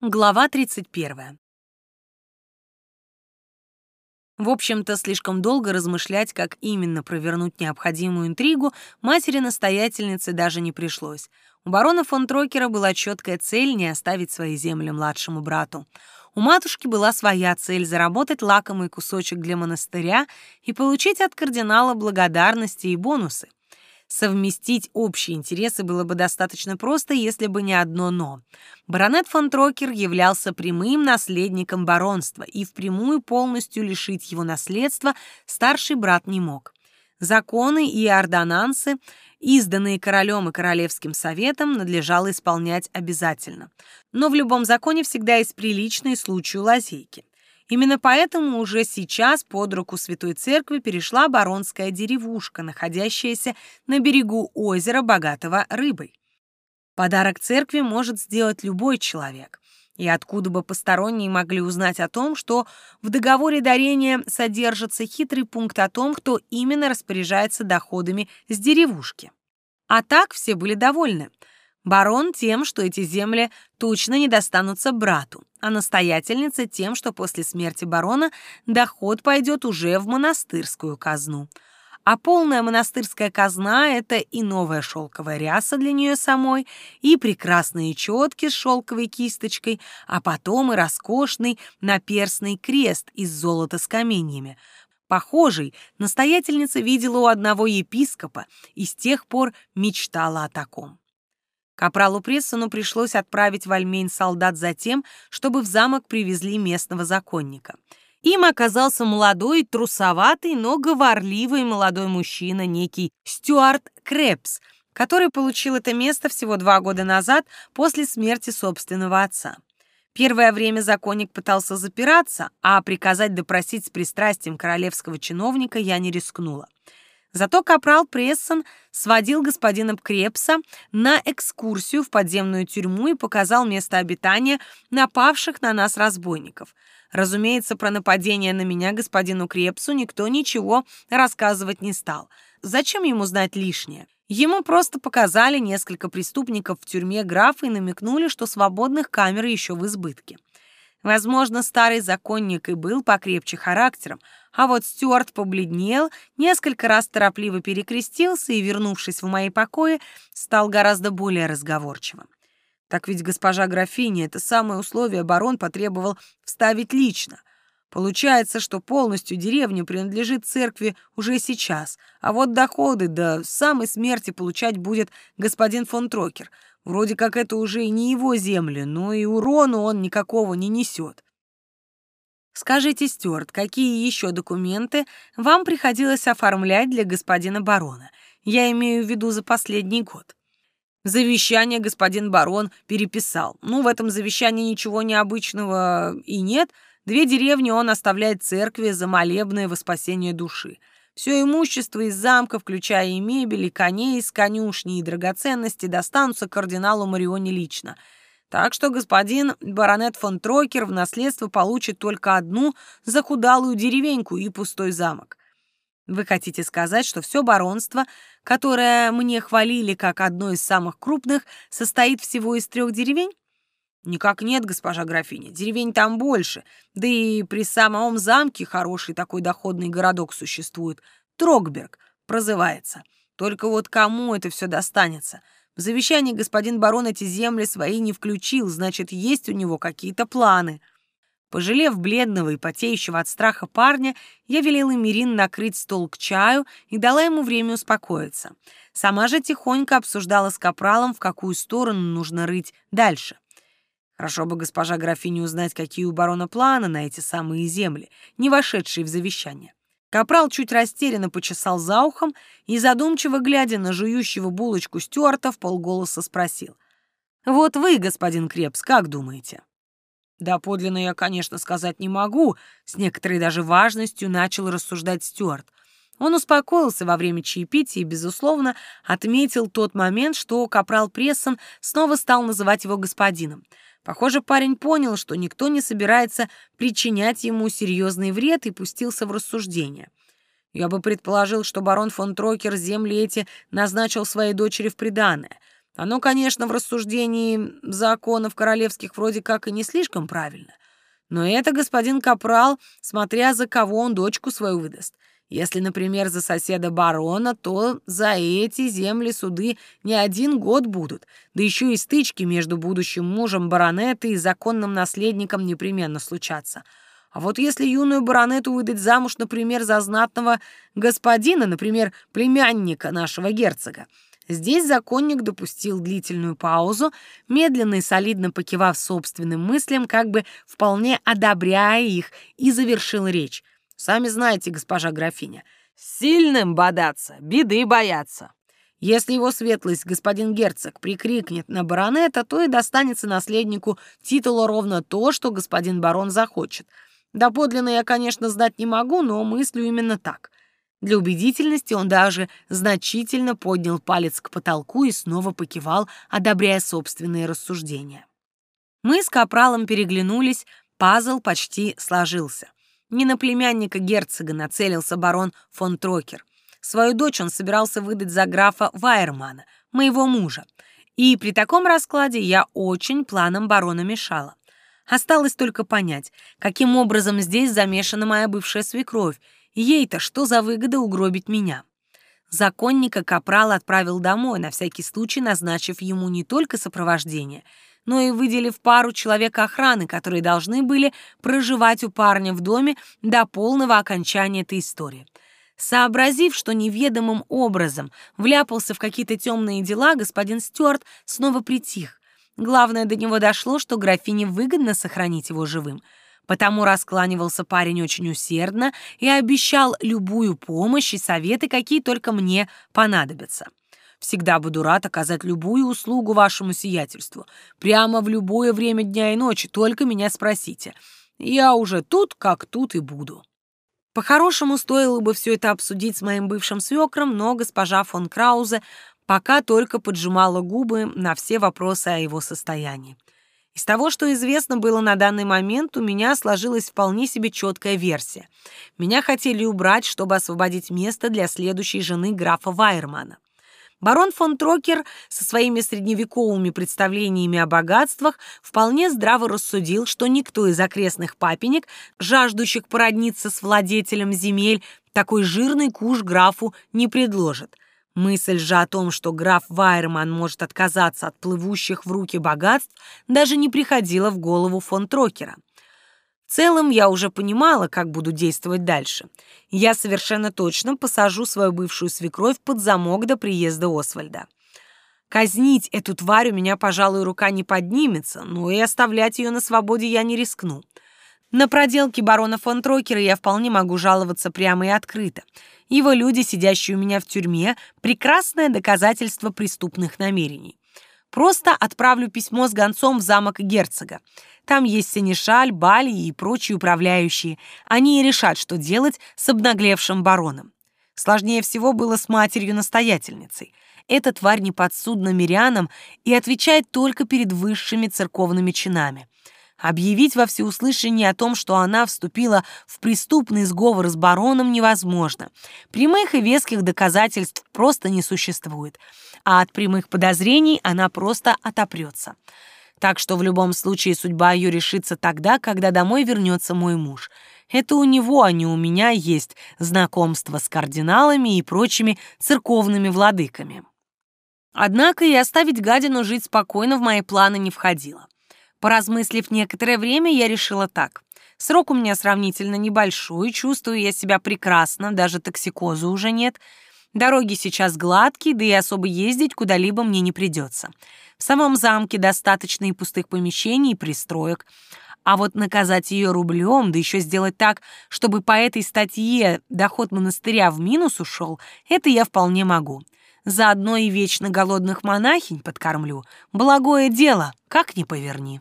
Глава 31. В общем-то, слишком долго размышлять, как именно провернуть необходимую интригу, матери-настоятельнице даже не пришлось. У барона фон Трокера была четкая цель не оставить свои земли младшему брату. У матушки была своя цель — заработать лакомый кусочек для монастыря и получить от кардинала благодарности и бонусы. Совместить общие интересы было бы достаточно просто, если бы не одно «но». Баронет фон Трокер являлся прямым наследником баронства, и впрямую полностью лишить его наследства старший брат не мог. Законы и ордонансы, изданные королем и королевским советом, надлежало исполнять обязательно. Но в любом законе всегда есть приличные случаи лазейки. Именно поэтому уже сейчас под руку Святой Церкви перешла баронская деревушка, находящаяся на берегу озера, богатого рыбой. Подарок церкви может сделать любой человек. И откуда бы посторонние могли узнать о том, что в договоре дарения содержится хитрый пункт о том, кто именно распоряжается доходами с деревушки. А так все были довольны – Барон тем, что эти земли точно не достанутся брату, а настоятельница тем, что после смерти барона доход пойдет уже в монастырскую казну. А полная монастырская казна — это и новая шелковая ряса для нее самой, и прекрасные четки с шелковой кисточкой, а потом и роскошный наперстный крест из золота с каменьями. Похожий настоятельница видела у одного епископа и с тех пор мечтала о таком. Капралу Прессону пришлось отправить в Альмень солдат за тем, чтобы в замок привезли местного законника. Им оказался молодой, трусоватый, но говорливый молодой мужчина, некий Стюарт Крепс, который получил это место всего два года назад после смерти собственного отца. Первое время законник пытался запираться, а приказать допросить с пристрастием королевского чиновника я не рискнула. Зато капрал Прессон сводил господина Крепса на экскурсию в подземную тюрьму и показал место обитания напавших на нас разбойников. Разумеется, про нападение на меня господину Крепсу никто ничего рассказывать не стал. Зачем ему знать лишнее? Ему просто показали несколько преступников в тюрьме графа и намекнули, что свободных камер еще в избытке. Возможно, старый законник и был покрепче характером, а вот Стюарт побледнел, несколько раз торопливо перекрестился и, вернувшись в мои покои, стал гораздо более разговорчивым. Так ведь госпожа графиня это самое условие барон потребовал вставить лично. Получается, что полностью деревня принадлежит церкви уже сейчас, а вот доходы до самой смерти получать будет господин фон Трокер — Вроде как это уже и не его земли, но и урону он никакого не несет. Скажите, Стюарт, какие еще документы вам приходилось оформлять для господина барона? Я имею в виду за последний год. Завещание господин барон переписал. Ну, в этом завещании ничего необычного и нет. Две деревни он оставляет церкви за молебное во спасение души. Все имущество из замка, включая и мебель, и коней из конюшни, и драгоценности, достанутся кардиналу Марионе лично. Так что господин баронет фон Трокер в наследство получит только одну захудалую деревеньку и пустой замок. Вы хотите сказать, что все баронство, которое мне хвалили как одно из самых крупных, состоит всего из трех деревень? Никак нет, госпожа графиня, деревень там больше, да и при самом замке хороший такой доходный городок существует. Трогберг прозывается. Только вот кому это все достанется? В завещании господин барон эти земли свои не включил, значит, есть у него какие-то планы. Пожалев бледного и потеющего от страха парня, я велела Мирин накрыть стол к чаю и дала ему время успокоиться. Сама же тихонько обсуждала с капралом, в какую сторону нужно рыть дальше. Хорошо бы госпожа графиня узнать, какие у барона планы на эти самые земли, не вошедшие в завещание. Капрал чуть растерянно почесал за ухом и, задумчиво глядя на жующего булочку Стюарта, в полголоса спросил. «Вот вы, господин Крепс, как думаете?» «Да подлинно я, конечно, сказать не могу», — с некоторой даже важностью начал рассуждать Стюарт. Он успокоился во время чаепития и, безусловно, отметил тот момент, что капрал Прессон снова стал называть его господином — Похоже, парень понял, что никто не собирается причинять ему серьезный вред и пустился в рассуждение. Я бы предположил, что барон фон Трокер земли эти назначил своей дочери в приданое. Оно, конечно, в рассуждении законов королевских вроде как и не слишком правильно. Но это господин Капрал, смотря за кого он дочку свою выдаст. Если, например, за соседа барона, то за эти земли суды не один год будут, да еще и стычки между будущим мужем баронета и законным наследником непременно случатся. А вот если юную баронету выдать замуж, например, за знатного господина, например, племянника нашего герцога, Здесь законник допустил длительную паузу, медленно и солидно покивав собственным мыслям, как бы вполне одобряя их, и завершил речь. Сами знаете, госпожа графиня, сильным бодаться, беды бояться. Если его светлость, господин герцог, прикрикнет на баронета, то и достанется наследнику титула ровно то, что господин барон захочет. Доподлинно я, конечно, знать не могу, но мыслю именно так. Для убедительности он даже значительно поднял палец к потолку и снова покивал, одобряя собственные рассуждения. Мы с капралом переглянулись, пазл почти сложился. Не на племянника герцога нацелился барон фон Трокер. Свою дочь он собирался выдать за графа Вайермана, моего мужа. И при таком раскладе я очень планам барона мешала. Осталось только понять, каким образом здесь замешана моя бывшая свекровь. Ей-то что за выгода угробить меня? Законника Капрал отправил домой, на всякий случай назначив ему не только сопровождение — но и выделив пару человек охраны, которые должны были проживать у парня в доме до полного окончания этой истории. Сообразив, что неведомым образом вляпался в какие-то темные дела, господин Стюарт снова притих. Главное, до него дошло, что графине выгодно сохранить его живым. Потому раскланивался парень очень усердно и обещал любую помощь и советы, какие только мне понадобятся. Всегда буду рад оказать любую услугу вашему сиятельству. Прямо в любое время дня и ночи, только меня спросите. Я уже тут, как тут и буду». По-хорошему, стоило бы все это обсудить с моим бывшим свекром, но госпожа фон Краузе пока только поджимала губы на все вопросы о его состоянии. Из того, что известно было на данный момент, у меня сложилась вполне себе четкая версия. Меня хотели убрать, чтобы освободить место для следующей жены графа Вайермана. Барон фон Трокер со своими средневековыми представлениями о богатствах вполне здраво рассудил, что никто из окрестных папенек, жаждущих породниться с владетелем земель, такой жирный куш графу не предложит. Мысль же о том, что граф Вайерман может отказаться от плывущих в руки богатств, даже не приходила в голову фон Трокера. В целом я уже понимала, как буду действовать дальше. Я совершенно точно посажу свою бывшую свекровь под замок до приезда Освальда. Казнить эту тварь у меня, пожалуй, рука не поднимется, но и оставлять ее на свободе я не рискну. На проделки барона фон Трокера я вполне могу жаловаться прямо и открыто. Его люди, сидящие у меня в тюрьме, прекрасное доказательство преступных намерений. Просто отправлю письмо с гонцом в замок герцога. Там есть Сенешаль, Бали и прочие управляющие. Они и решат, что делать с обнаглевшим бароном. Сложнее всего было с матерью-настоятельницей. Эта тварь не подсудна мирянам и отвечает только перед высшими церковными чинами. Объявить во всеуслышание о том, что она вступила в преступный сговор с бароном, невозможно. Прямых и веских доказательств просто не существует, а от прямых подозрений она просто отопрется. Так что в любом случае судьба ее решится тогда, когда домой вернется мой муж. Это у него, а не у меня, есть знакомство с кардиналами и прочими церковными владыками. Однако и оставить гадину жить спокойно в мои планы не входило. Поразмыслив некоторое время, я решила так. Срок у меня сравнительно небольшой, чувствую я себя прекрасно, даже токсикоза уже нет. Дороги сейчас гладкие, да и особо ездить куда-либо мне не придется. В самом замке достаточно и пустых помещений, и пристроек. А вот наказать ее рублем, да еще сделать так, чтобы по этой статье доход монастыря в минус ушел, это я вполне могу. Заодно и вечно голодных монахинь подкормлю. Благое дело, как ни поверни.